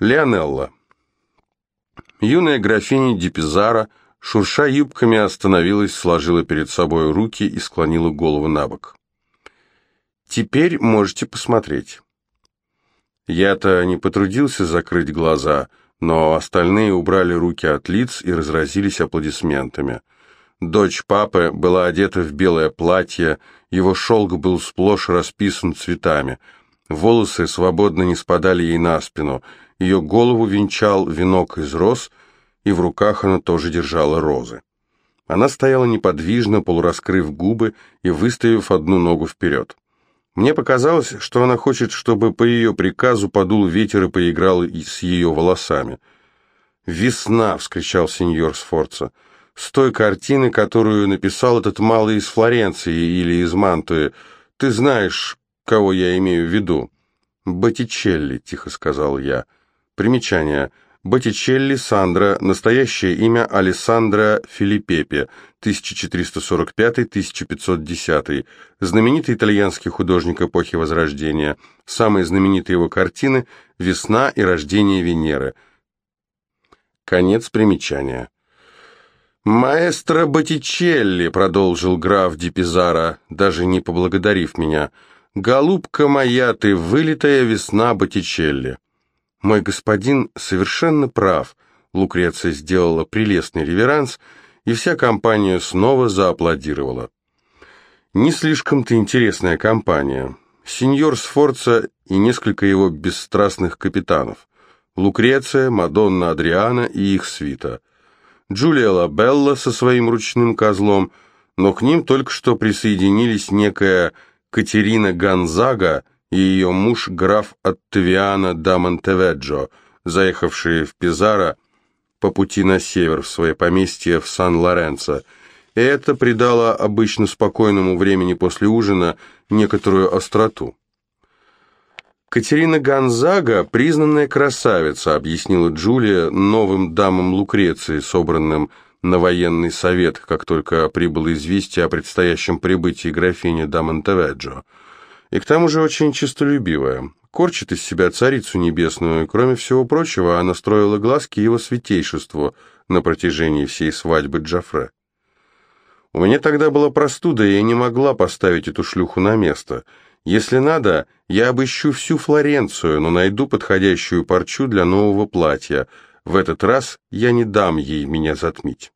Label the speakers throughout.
Speaker 1: Леонелла. Юная графиня Дипизара, шурша юбками, остановилась, сложила перед собой руки и склонила голову на бок. «Теперь можете посмотреть». Я-то не потрудился закрыть глаза, но остальные убрали руки от лиц и разразились аплодисментами. Дочь папы была одета в белое платье, его шелк был сплошь расписан цветами. Волосы свободно не спадали ей на спину, ее голову венчал венок из роз, и в руках она тоже держала розы. Она стояла неподвижно, полураскрыв губы и выставив одну ногу вперед. Мне показалось, что она хочет, чтобы по ее приказу подул ветер и поиграл с ее волосами. «Весна!» — вскричал сеньор Сфорца. «С той картины, которую написал этот малый из Флоренции или из Мантуи. Ты знаешь, кого я имею в виду?» «Боттичелли», — тихо сказал я. Примечание — Боттичелли Сандра, настоящее имя Алессандро Филиппепе, 1445-1510, знаменитый итальянский художник эпохи Возрождения. Самые знаменитые его картины «Весна» и «Рождение Венеры». Конец примечания. «Маэстро Боттичелли», — продолжил граф Ди Пизаро, даже не поблагодарив меня, — «голубка моя, ты вылитая весна Боттичелли». «Мой господин совершенно прав», — Лукреция сделала прелестный реверанс, и вся компания снова зааплодировала. Не слишком-то интересная компания. Сеньор Сфорца и несколько его бесстрастных капитанов. Лукреция, Мадонна Адриана и их свита. Джулия Лабелла со своим ручным козлом, но к ним только что присоединились некая Катерина Гонзага и ее муж граф Оттавиано да Монтеведжо, заехавшие в Пизаро по пути на север в свое поместье в Сан-Лоренцо. И это придало обычно спокойному времени после ужина некоторую остроту. «Катерина Гонзага – признанная красавица», – объяснила Джулия новым дамам Лукреции, собранным на военный совет, как только прибыло известие о предстоящем прибытии графини да Монтеведжо – и к тому же очень честолюбивая. Корчит из себя царицу небесную, кроме всего прочего, она строила глазки его святейшеству на протяжении всей свадьбы Джафре. У меня тогда была простуда, и я не могла поставить эту шлюху на место. Если надо, я обыщу всю Флоренцию, но найду подходящую парчу для нового платья. В этот раз я не дам ей меня затмить.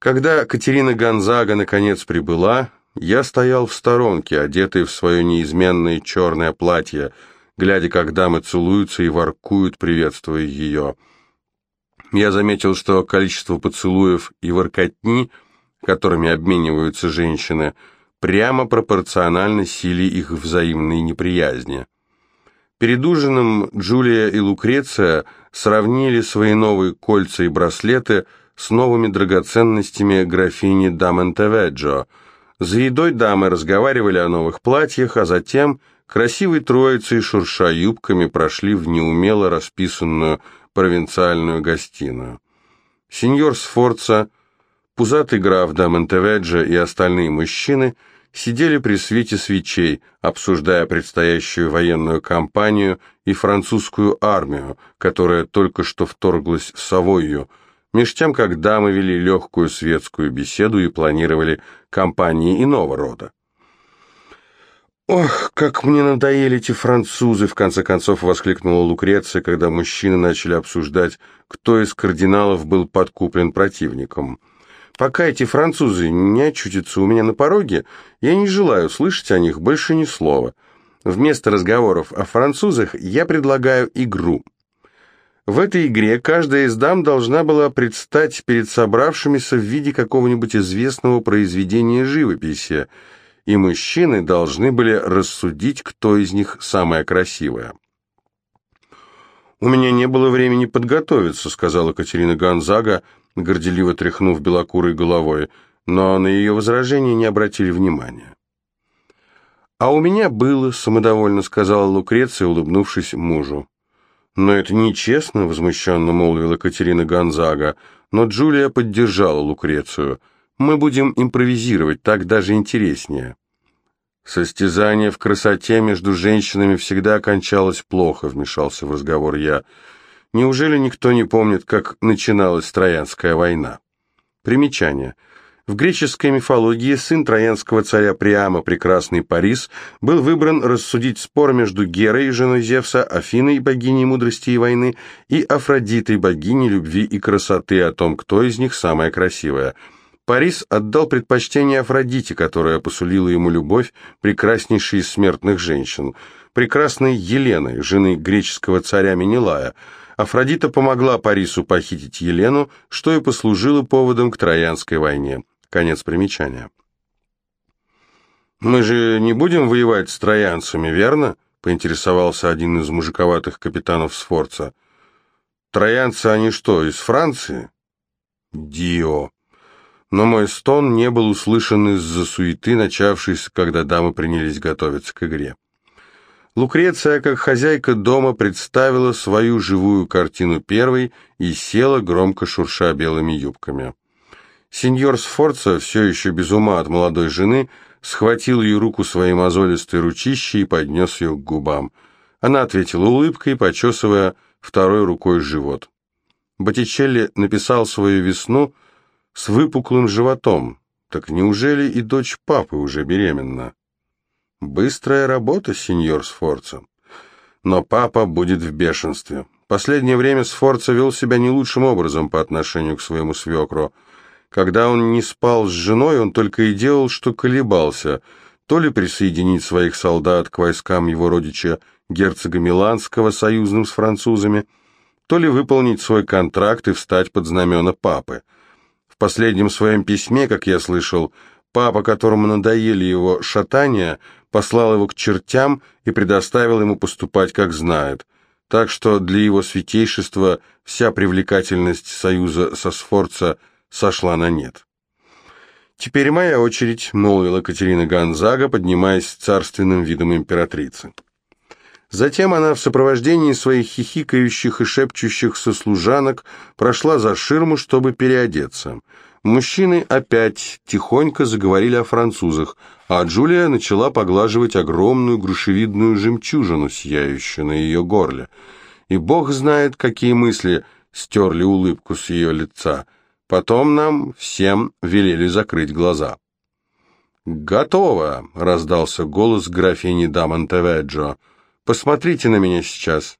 Speaker 1: Когда Катерина Гонзага наконец прибыла, я стоял в сторонке, одетый в свое неизменное черное платье, глядя, как дамы целуются и воркуют, приветствуя ее. Я заметил, что количество поцелуев и воркотни, которыми обмениваются женщины, прямо пропорционально силе их взаимной неприязни. Перед ужином Джулия и Лукреция сравнили свои новые кольца и браслеты с новыми драгоценностями графини Даментеведжо – за едой дамы разговаривали о новых платьях, а затем красивой троицей, шурша юбками, прошли в неумело расписанную провинциальную гостиную. Сеньор Сфорца, пузатый граф да Монтеведжо и остальные мужчины сидели при свете свечей, обсуждая предстоящую военную кампанию и французскую армию, которая только что вторглась в Савойю, меж тем, как дамы вели легкую светскую беседу и планировали кампании иного рода. «Ох, как мне надоели эти французы!» — в конце концов воскликнула Лукреция, когда мужчины начали обсуждать, кто из кардиналов был подкуплен противником. «Пока эти французы не очутятся у меня на пороге, я не желаю слышать о них больше ни слова. Вместо разговоров о французах я предлагаю игру». В этой игре каждая из дам должна была предстать перед собравшимися в виде какого-нибудь известного произведения живописи, и мужчины должны были рассудить, кто из них самая красивая. «У меня не было времени подготовиться», — сказала Катерина Гонзага, горделиво тряхнув белокурой головой, но на ее возражение не обратили внимания. «А у меня было», — самодовольно сказала Лукреция, улыбнувшись мужу. «Но это нечестно», — возмущенно молвила Катерина Гонзага, но Джулия поддержала Лукрецию. «Мы будем импровизировать, так даже интереснее». Состязание в красоте между женщинами всегда кончалось плохо, вмешался в разговор я. Неужели никто не помнит, как начиналась Троянская война? Примечание. В греческой мифологии сын троянского царя Приама, прекрасный Парис, был выбран рассудить спор между Герой, женой Зевса, Афиной, богиней мудрости и войны, и Афродитой, богиней любви и красоты, о том, кто из них самая красивая – Парис отдал предпочтение Афродите, которая посулила ему любовь прекраснейшей из смертных женщин, прекрасной Еленой, жены греческого царя Менелая. Афродита помогла Парису похитить Елену, что и послужило поводом к Троянской войне. Конец примечания. «Мы же не будем воевать с троянцами, верно?» — поинтересовался один из мужиковатых капитанов Сфорца. «Троянцы они что, из Франции?» «Дио!» но мой стон не был услышан из-за суеты, начавшейся, когда дамы принялись готовиться к игре. Лукреция, как хозяйка дома, представила свою живую картину первой и села, громко шурша белыми юбками. Сеньор Сфорца, все еще без ума от молодой жены, схватил ее руку своей мозолистой ручищей и поднес ее к губам. Она ответила улыбкой, почесывая второй рукой живот. Боттичелли написал свою весну с выпуклым животом. Так неужели и дочь папы уже беременна? Быстрая работа, сеньор Сфорца. Но папа будет в бешенстве. Последнее время Сфорца вел себя не лучшим образом по отношению к своему свекру. Когда он не спал с женой, он только и делал, что колебался, то ли присоединить своих солдат к войскам его родича герцога Миланского союзным с французами, то ли выполнить свой контракт и встать под знамена папы – последнем своем письме, как я слышал, папа, которому надоели его шатания, послал его к чертям и предоставил ему поступать, как знает. Так что для его святейшества вся привлекательность союза со Сфорца сошла на нет. «Теперь моя очередь», — молвила Катерина Гонзага, поднимаясь с царственным видом императрицы. Затем она в сопровождении своих хихикающих и шепчущих сослужанок прошла за ширму, чтобы переодеться. Мужчины опять тихонько заговорили о французах, а Джулия начала поглаживать огромную грушевидную жемчужину, сияющую на ее горле. И бог знает, какие мысли стерли улыбку с ее лица. Потом нам всем велели закрыть глаза. «Готово!» — раздался голос графини Дамонтеведжо. Посмотрите на меня сейчас».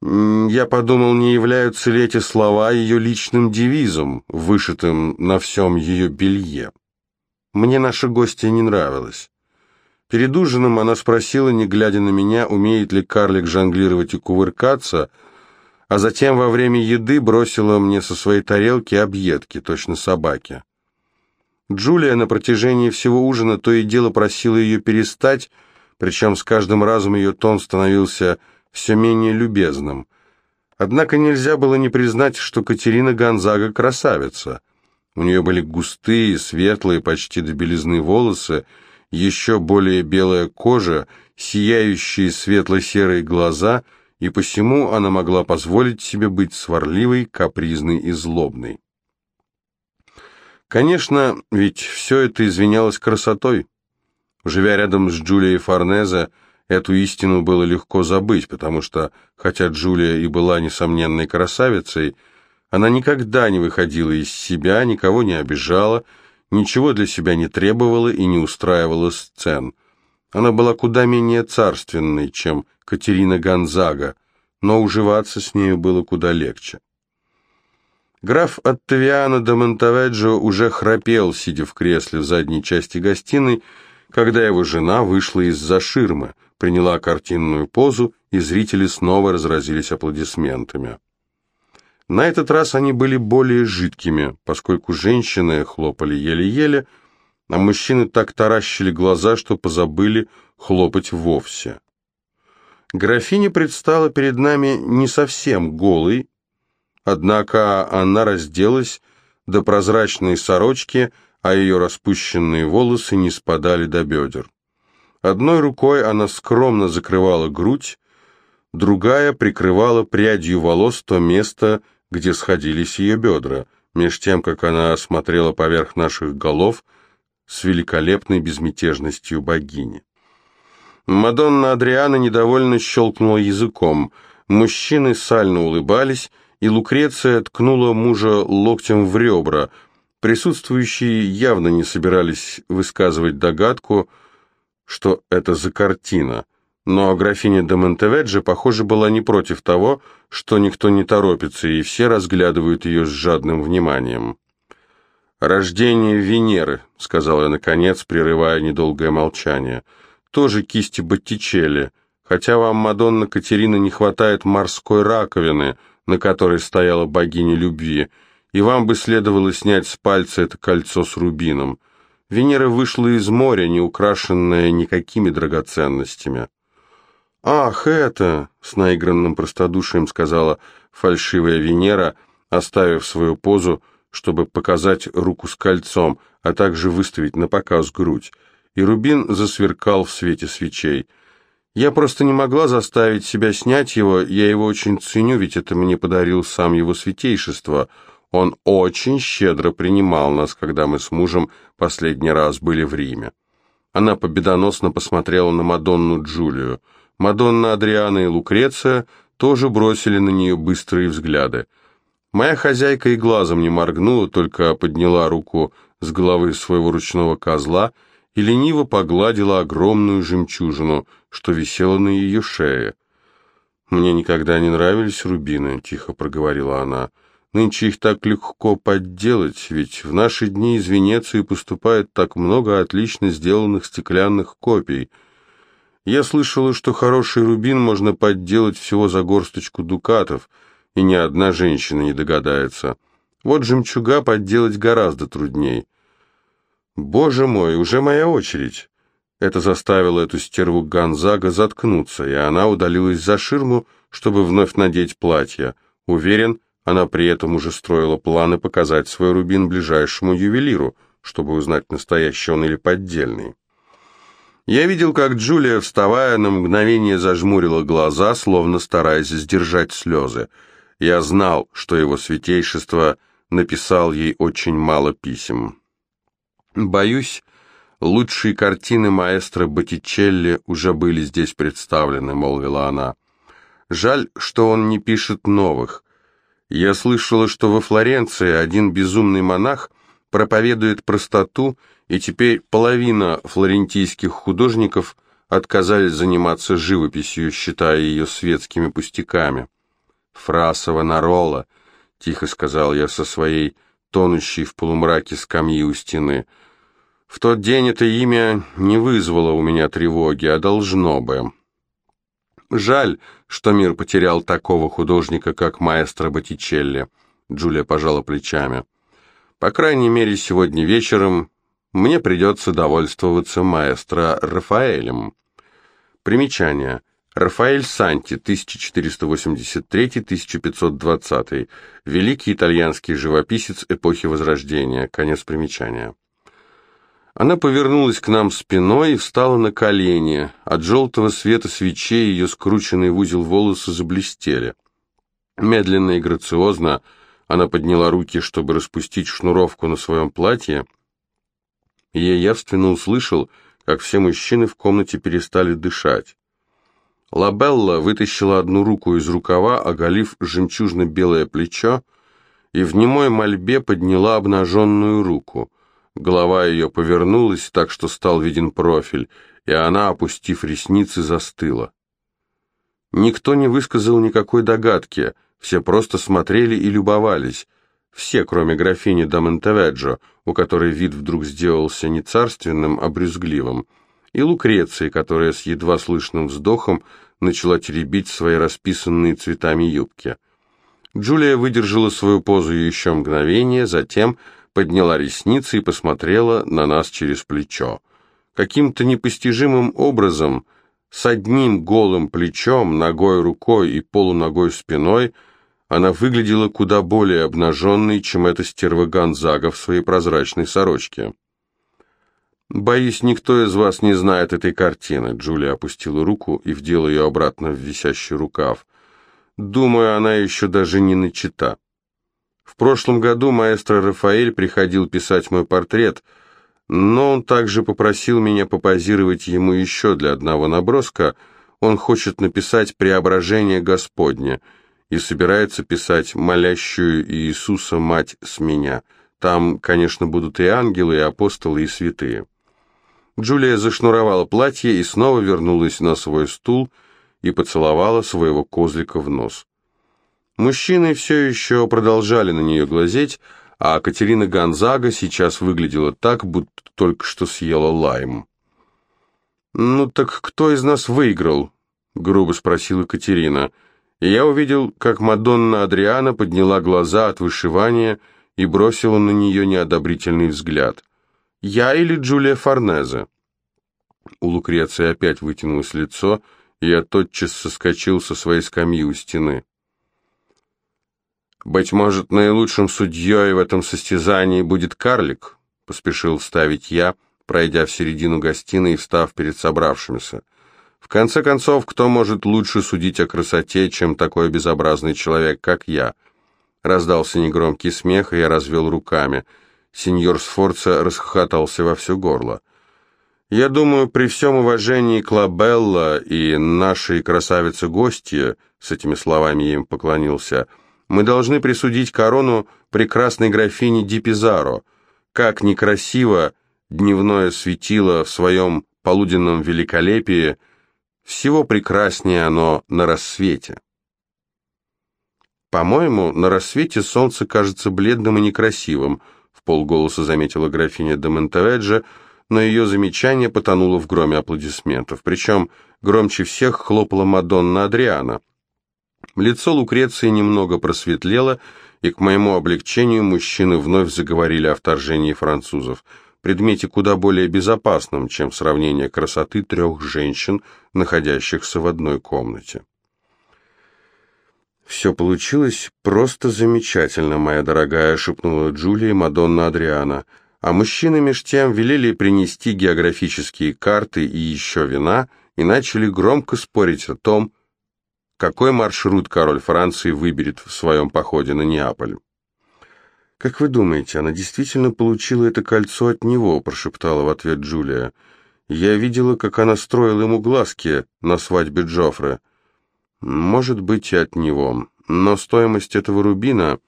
Speaker 1: Я подумал, не являются ли эти слова ее личным девизом, вышитым на всем ее белье. Мне наша гостья не нравилась. Перед ужином она спросила, не глядя на меня, умеет ли карлик жонглировать и кувыркаться, а затем во время еды бросила мне со своей тарелки объедки, точно собаки. Джулия на протяжении всего ужина то и дело просила ее перестать, причем с каждым разом ее тон становился все менее любезным. Однако нельзя было не признать, что Катерина Гонзага красавица. У нее были густые, светлые, почти до белизны волосы, еще более белая кожа, сияющие светло-серые глаза, и посему она могла позволить себе быть сварливой, капризной и злобной. Конечно, ведь все это извинялось красотой. Живя рядом с Джулией Форнезе, эту истину было легко забыть, потому что, хотя Джулия и была несомненной красавицей, она никогда не выходила из себя, никого не обижала, ничего для себя не требовала и не устраивала сцен. Она была куда менее царственной, чем Катерина Гонзага, но уживаться с нею было куда легче. Граф Оттавиано де Монтаведжо уже храпел, сидя в кресле в задней части гостиной, когда его жена вышла из-за ширмы, приняла картинную позу, и зрители снова разразились аплодисментами. На этот раз они были более жидкими, поскольку женщины хлопали еле-еле, а мужчины так таращили глаза, что позабыли хлопать вовсе. Графиня предстала перед нами не совсем голой, однако она разделась до прозрачной сорочки, а ее распущенные волосы не спадали до бедер. Одной рукой она скромно закрывала грудь, другая прикрывала прядью волос то место, где сходились ее бедра, меж тем, как она смотрела поверх наших голов с великолепной безмятежностью богини. Мадонна Адриана недовольно щелкнула языком. Мужчины сально улыбались, и Лукреция ткнула мужа локтем в ребра. Присутствующие явно не собирались высказывать догадку, что это за картина. Но графиня де Монтеведжи, похоже, была не против того, что никто не торопится, и все разглядывают ее с жадным вниманием. «Рождение Венеры», — сказал я наконец, прерывая недолгое молчание — тоже кисти Боттичелли, хотя вам, Мадонна Катерина, не хватает морской раковины, на которой стояла богиня любви, и вам бы следовало снять с пальца это кольцо с рубином. Венера вышла из моря, не украшенная никакими драгоценностями. «Ах, это!» — с наигранным простодушием сказала фальшивая Венера, оставив свою позу, чтобы показать руку с кольцом, а также выставить на показ грудь и рубин засверкал в свете свечей. Я просто не могла заставить себя снять его, я его очень ценю, ведь это мне подарил сам его святейшество. Он очень щедро принимал нас, когда мы с мужем последний раз были в Риме. Она победоносно посмотрела на Мадонну Джулию. Мадонна Адриана и Лукреция тоже бросили на нее быстрые взгляды. Моя хозяйка и глазом не моргнула, только подняла руку с головы своего ручного козла — и лениво погладила огромную жемчужину, что висела на ее шее. «Мне никогда не нравились рубины», — тихо проговорила она. «Нынче их так легко подделать, ведь в наши дни из Венеции поступает так много отлично сделанных стеклянных копий. Я слышала, что хороший рубин можно подделать всего за горсточку дукатов, и ни одна женщина не догадается. Вот жемчуга подделать гораздо трудней». «Боже мой, уже моя очередь!» Это заставило эту стерву Гонзага заткнуться, и она удалилась за ширму, чтобы вновь надеть платье. Уверен, она при этом уже строила планы показать свой рубин ближайшему ювелиру, чтобы узнать, настоящий он или поддельный. Я видел, как Джулия, вставая, на мгновение зажмурила глаза, словно стараясь сдержать слезы. Я знал, что его святейшество написал ей очень мало писем. Боюсь, лучшие картины маэстро Боттичелли уже были здесь представлены, молвила она. Жаль, что он не пишет новых. Я слышала, что во Флоренции один безумный монах проповедует простоту, и теперь половина флорентийских художников отказались заниматься живописью, считая ее светскими пустяками. «Фрасова Нарола», — тихо сказал я со своей тонущей в полумраке скамьи у стены — в тот день это имя не вызвало у меня тревоги, а должно бы. Жаль, что мир потерял такого художника, как маэстро Боттичелли. Джулия пожала плечами. По крайней мере, сегодня вечером мне придется довольствоваться маэстро Рафаэлем. Примечание. Рафаэль Санти, 1483-1520, великий итальянский живописец эпохи Возрождения. Конец примечания. Она повернулась к нам спиной и встала на колени. От желтого света свечей ее скрученные в узел волосы заблестели. Медленно и грациозно она подняла руки, чтобы распустить шнуровку на своем платье. И я явственно услышал, как все мужчины в комнате перестали дышать. Лабелла вытащила одну руку из рукава, оголив жемчужно-белое плечо, и в немой мольбе подняла обнаженную руку — Голова ее повернулась так, что стал виден профиль, и она, опустив ресницы, застыла. Никто не высказал никакой догадки, все просто смотрели и любовались. Все, кроме графини Дамонтеведжо, у которой вид вдруг сделался не царственным, а брюзгливым, и Лукреции, которая с едва слышным вздохом начала теребить свои расписанные цветами юбки. Джулия выдержала свою позу еще мгновение, затем подняла ресницы и посмотрела на нас через плечо. Каким-то непостижимым образом, с одним голым плечом, ногой рукой и полуногой спиной, она выглядела куда более обнаженной, чем эта стерва Гонзага в своей прозрачной сорочке. «Боюсь, никто из вас не знает этой картины», — Джулия опустила руку и вдела ее обратно в висящий рукав. «Думаю, она еще даже не начата». В прошлом году маэстро Рафаэль приходил писать мой портрет, Но он также попросил меня попозировать ему еще для одного наброска. Он хочет написать «Преображение Господне» и собирается писать «Молящую Иисуса Мать с меня». Там, конечно, будут и ангелы, и апостолы, и святые. Джулия зашнуровала платье и снова вернулась на свой стул и поцеловала своего козлика в нос. Мужчины все еще продолжали на нее глазеть, а Катерина Гонзага сейчас выглядела так, будто только что съела лайм. «Ну так кто из нас выиграл?» — грубо спросила Катерина. И я увидел, как Мадонна Адриана подняла глаза от вышивания и бросила на нее неодобрительный взгляд. «Я или Джулия Форнезе?» У Лукреции опять вытянулось лицо, и я тотчас соскочил со своей скамьи у стены. «Быть может, наилучшим судьей в этом состязании будет карлик», — поспешил ставить я, пройдя в середину гостиной и встав перед собравшимися. «В конце концов, кто может лучше судить о красоте, чем такой безобразный человек, как я?» Раздался негромкий смех, и я развел руками. Сеньор Сфорца расхохотался во все горло. «Я думаю, при всем уважении к Лабелла и нашей красавице-гостье», с этими словами я им поклонился, — мы должны присудить корону прекрасной графине Ди Пизаро. Как некрасиво дневное светило в своем полуденном великолепии, всего прекраснее оно на рассвете. «По-моему, на рассвете солнце кажется бледным и некрасивым», в полголоса заметила графиня де но ее замечание потонуло в громе аплодисментов. Причем громче всех хлопала Мадонна Адриана. Лицо Лукреции немного просветлело, и к моему облегчению мужчины вновь заговорили о вторжении французов, предмете куда более безопасном, чем сравнение красоты трех женщин, находящихся в одной комнате. «Все получилось просто замечательно, моя дорогая», — шепнула Джулия Мадонна Адриана. А мужчины меж тем велели принести географические карты и еще вина и начали громко спорить о том, какой маршрут король Франции выберет в своем походе на Неаполь. «Как вы думаете, она действительно получила это кольцо от него?» – прошептала в ответ Джулия. «Я видела, как она строила ему глазки на свадьбе Джоффре. Может быть, и от него, но стоимость этого рубина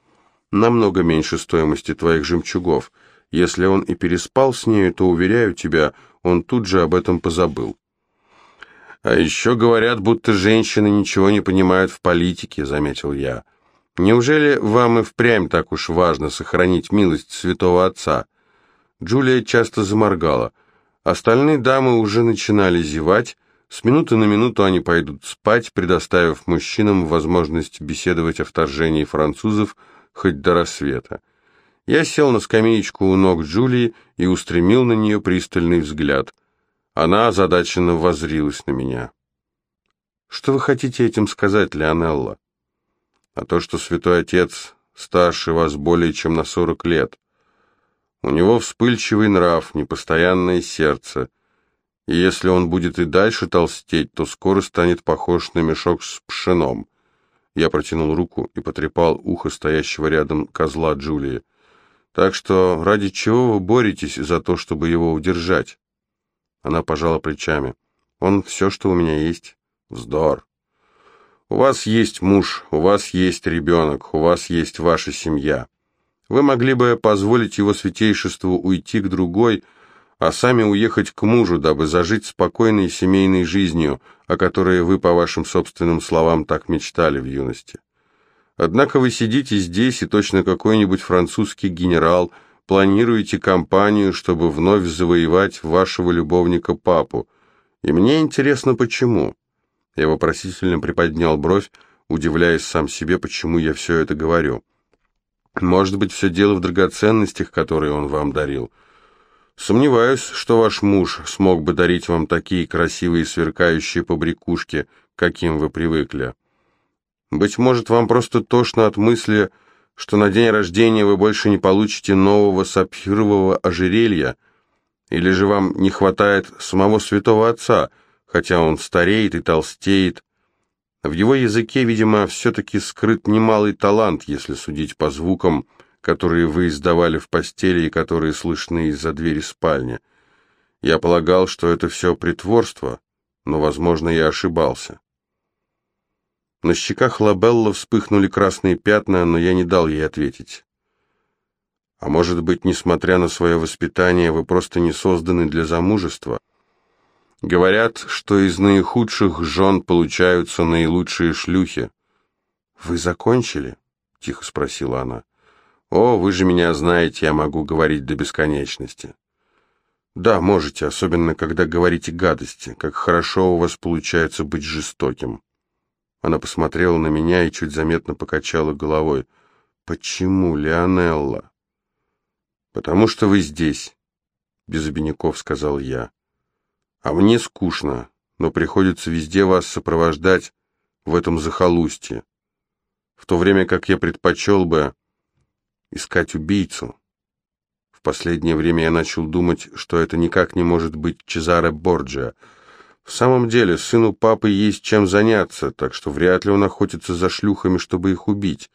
Speaker 1: намного меньше стоимости твоих жемчугов. Если он и переспал с нею, то, уверяю тебя, он тут же об этом позабыл». «А еще говорят, будто женщины ничего не понимают в политике», — заметил я. «Неужели вам и впрямь так уж важно сохранить милость святого отца?» Джулия часто заморгала. Остальные дамы уже начинали зевать. С минуты на минуту они пойдут спать, предоставив мужчинам возможность беседовать о вторжении французов хоть до рассвета. Я сел на скамеечку у ног Джулии и устремил на нее пристальный взгляд — она озадаченно возрилась на меня. «Что вы хотите этим сказать, Леонелла?» «А то, что святой отец старше вас более чем на сорок лет. У него вспыльчивый нрав, непостоянное сердце, и если он будет и дальше толстеть, то скоро станет похож на мешок с пшеном». Я протянул руку и потрепал ухо стоящего рядом козла Джулии. «Так что ради чего вы боретесь за то, чтобы его удержать?» Она пожала плечами. «Он все, что у меня есть. Вздор. У вас есть муж, у вас есть ребенок, у вас есть ваша семья. Вы могли бы позволить его святейшеству уйти к другой, а сами уехать к мужу, дабы зажить спокойной семейной жизнью, о которой вы, по вашим собственным словам, так мечтали в юности. Однако вы сидите здесь, и точно какой-нибудь французский генерал – планируете кампанию, чтобы вновь завоевать вашего любовника папу. И мне интересно, почему». Я вопросительно приподнял бровь, удивляясь сам себе, почему я все это говорю. «Может быть, все дело в драгоценностях, которые он вам дарил. Сомневаюсь, что ваш муж смог бы дарить вам такие красивые сверкающие побрякушки, каким вы привыкли. Быть может, вам просто тошно от мысли что на день рождения вы больше не получите нового сапфирового ожерелья, или же вам не хватает самого святого отца, хотя он стареет и толстеет. В его языке, видимо, все-таки скрыт немалый талант, если судить по звукам, которые вы издавали в постели и которые слышны из-за двери спальни. Я полагал, что это все притворство, но, возможно, я ошибался. На щеках Лабелла вспыхнули красные пятна, но я не дал ей ответить. А может быть, несмотря на свое воспитание, вы просто не созданы для замужества? Говорят, что из наихудших жен получаются наилучшие шлюхи. «Вы закончили?» — тихо спросила она. «О, вы же меня знаете, я могу говорить до бесконечности». «Да, можете, особенно когда говорите гадости. Как хорошо у вас получается быть жестоким». Она посмотрела на меня и чуть заметно покачала головой. «Почему, Леонелла?» «Потому что вы здесь», — без обиняков сказал я. «А мне скучно, но приходится везде вас сопровождать в этом захолустье, в то время как я предпочел бы искать убийцу. В последнее время я начал думать, что это никак не может быть Чезаре Борджиа. В самом деле, сыну папы есть чем заняться, так что вряд ли он охотится за шлюхами, чтобы их убить».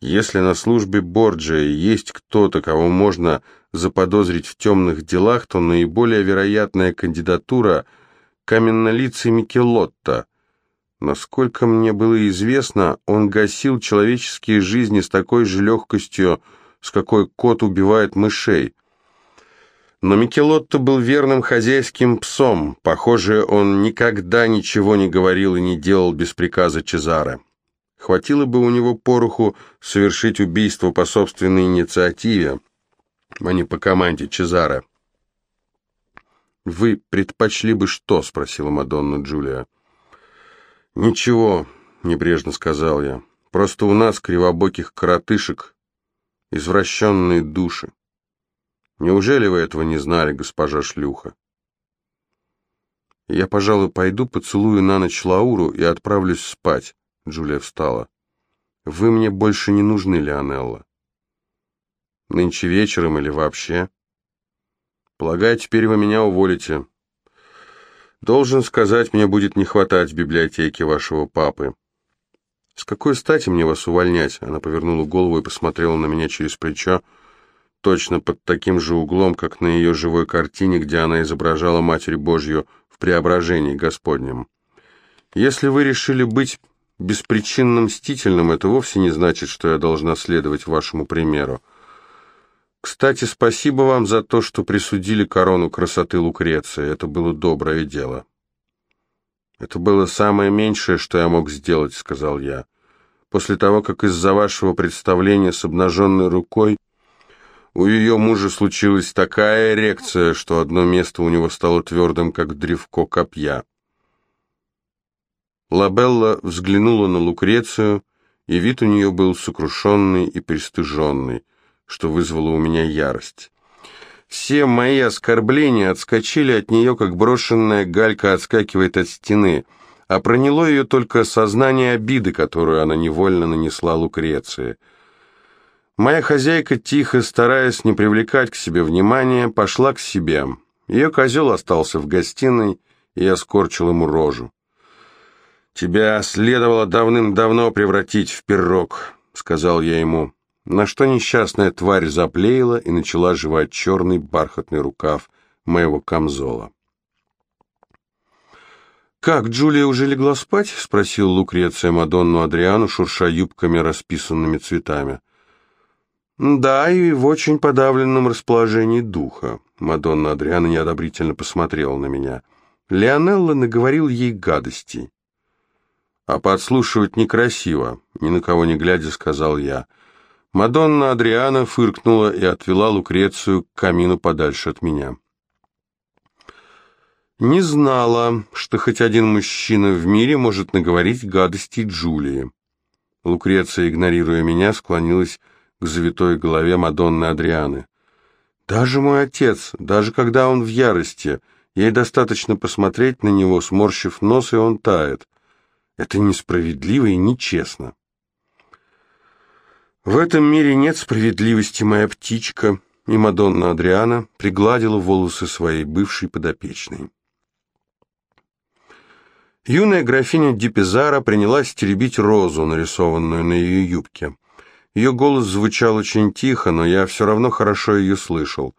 Speaker 1: Если на службе Борджия есть кто-то, кого можно заподозрить в темных делах, то наиболее вероятная кандидатура – каменнолицый Микелотто. Насколько мне было известно, он гасил человеческие жизни с такой же легкостью, с какой кот убивает мышей. Но Микелотто был верным хозяйским псом. Похоже, он никогда ничего не говорил и не делал без приказа Чезаре. Хватило бы у него пороху совершить убийство по собственной инициативе, а не по команде Чезаре. «Вы предпочли бы что?» — спросила Мадонна Джулия. «Ничего», — небрежно сказал я. «Просто у нас, кривобоких коротышек, извращенные души. Неужели вы этого не знали, госпожа шлюха?» «Я, пожалуй, пойду поцелую на ночь Лауру и отправлюсь спать. Джулия встала. «Вы мне больше не нужны, Леонелла. Нынче вечером или вообще? Полагаю, теперь вы меня уволите. Должен сказать, мне будет не хватать в библиотеке вашего папы». «С какой стати мне вас увольнять?» Она повернула голову и посмотрела на меня через плечо, точно под таким же углом, как на ее живой картине, где она изображала Матерь Божью в преображении Господнем. «Если вы решили быть беспричинно мстительным, это вовсе не значит, что я должна следовать вашему примеру. Кстати, спасибо вам за то, что присудили корону красоты Лукреции. Это было доброе дело. Это было самое меньшее, что я мог сделать, сказал я. После того, как из-за вашего представления с обнаженной рукой у ее мужа случилась такая эрекция, что одно место у него стало твердым, как древко копья. Лабелла взглянула на Лукрецию, и вид у нее был сокрушенный и пристыженный, что вызвало у меня ярость. Все мои оскорбления отскочили от нее, как брошенная галька отскакивает от стены, а проняло ее только сознание обиды, которую она невольно нанесла Лукреции. Моя хозяйка, тихо, стараясь не привлекать к себе внимания, пошла к себе. Ее козел остался в гостиной, и я скорчил ему рожу. «Тебя следовало давным-давно превратить в пирог», — сказал я ему, на что несчастная тварь заплеяла и начала жевать черный бархатный рукав моего камзола. «Как, Джулия уже легла спать?» — спросил Лукреция Мадонну Адриану, шурша юбками, расписанными цветами. «Да, и в очень подавленном расположении духа». Мадонна Адриана неодобрительно посмотрела на меня. Леонелла наговорил ей гадостей. «А подслушивать некрасиво», — ни на кого не глядя сказал я. Мадонна Адриана фыркнула и отвела Лукрецию к камину подальше от меня. Не знала, что хоть один мужчина в мире может наговорить гадости Джулии. Лукреция, игнорируя меня, склонилась к завитой голове Мадонны Адрианы. «Даже мой отец, даже когда он в ярости, ей достаточно посмотреть на него, сморщив нос, и он тает. Это несправедливо и нечестно. В этом мире нет справедливости, моя птичка, и Мадонна Адриана пригладила волосы своей бывшей подопечной. Юная графиня Дипизара принялась теребить розу, нарисованную на ее юбке. Ее голос звучал очень тихо, но я все равно хорошо ее слышал.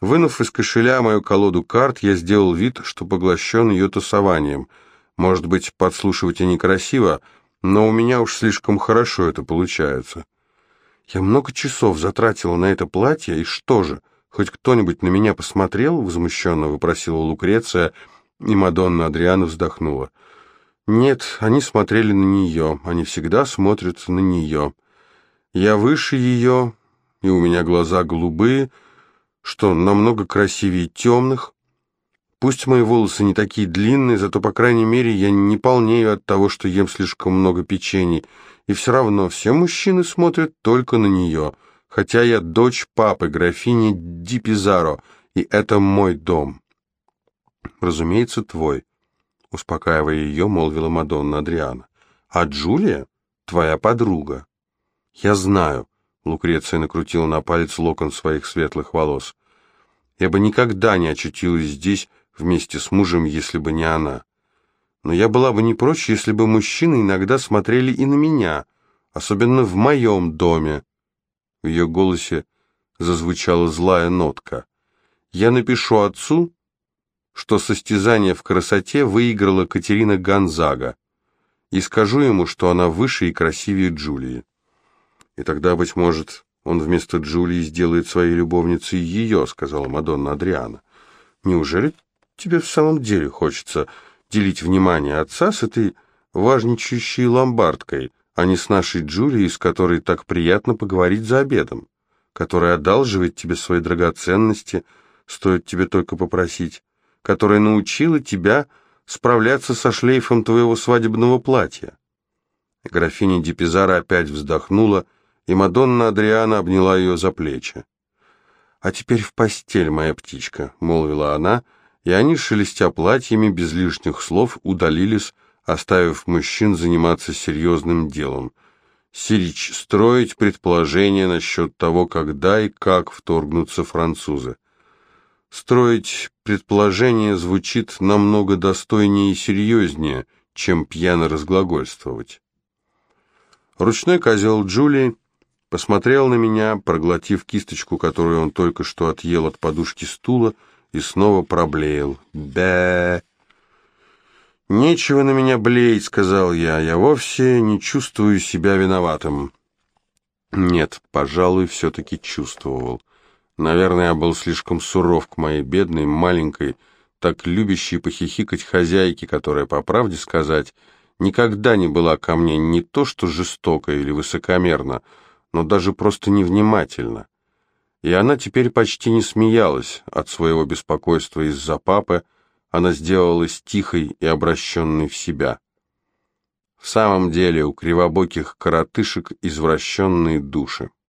Speaker 1: Вынув из кошеля мою колоду карт, я сделал вид, что поглощен ее тасованием. Может быть, подслушивать и некрасиво, но у меня уж слишком хорошо это получается. Я много часов затратила на это платье, и что же, хоть кто-нибудь на меня посмотрел? Возмущенно выпросила Лукреция, и Мадонна Адриана вздохнула. Нет, они смотрели на нее, они всегда смотрят на нее. Я выше ее, и у меня глаза голубые, что намного красивее темных. Пусть мои волосы не такие длинные, зато, по крайней мере, я не полнею от того, что ем слишком много печений. И все равно все мужчины смотрят только на нее, хотя я дочь папы, графини Ди Пизаро, и это мой дом. Разумеется, твой, успокаивая ее, молвила Мадонна Адриана. А Джулия — твоя подруга. «Я знаю», — Лукреция накрутила на палец локон своих светлых волос. «Я бы никогда не очутилась здесь вместе с мужем, если бы не она. Но я была бы не прочь, если бы мужчины иногда смотрели и на меня, особенно в моем доме». В ее голосе зазвучала злая нотка. «Я напишу отцу, что состязание в красоте выиграла Катерина Гонзага, и скажу ему, что она выше и красивее Джулии». И тогда, быть может, он вместо Джулии сделает своей любовницей ее, сказала Мадонна Адриана. Неужели тебе в самом деле хочется делить внимание отца с этой важничающей ломбардкой, а не с нашей Джулией, с которой так приятно поговорить за обедом, которая одалживает тебе свои драгоценности, стоит тебе только попросить, которая научила тебя справляться со шлейфом твоего свадебного платья. Графиня Дипизара опять вздохнула и Мадонна Адриана обняла ее за плечи. «А теперь в постель, моя птичка», — молвила она, и они, шелестя платьями, без лишних слов удалились, оставив мужчин заниматься серьезным делом. Сирич строить предположения насчет того, когда и как вторгнутся французы. Строить предположение звучит намного достойнее и серьезнее, чем пьяно разглагольствовать. Ручной козел Джулии посмотрел на меня, проглотив кисточку, которую он только что отъел от подушки стула, и снова проблеял. «Бе!» «Нечего на меня блеять», — сказал я, — «я вовсе не чувствую себя виноватым». Нет, пожалуй, все-таки чувствовал. Наверное, я был слишком суров к моей бедной, маленькой, так любящей похихикать хозяйке, которая, по правде сказать, никогда не была ко мне не то что жестоко или высокомерна, но даже просто невнимательно. И она теперь почти не смеялась от своего беспокойства из-за папы, она сделалась тихой и обращенной в себя. В самом деле у кривобоких коротышек извращенные души.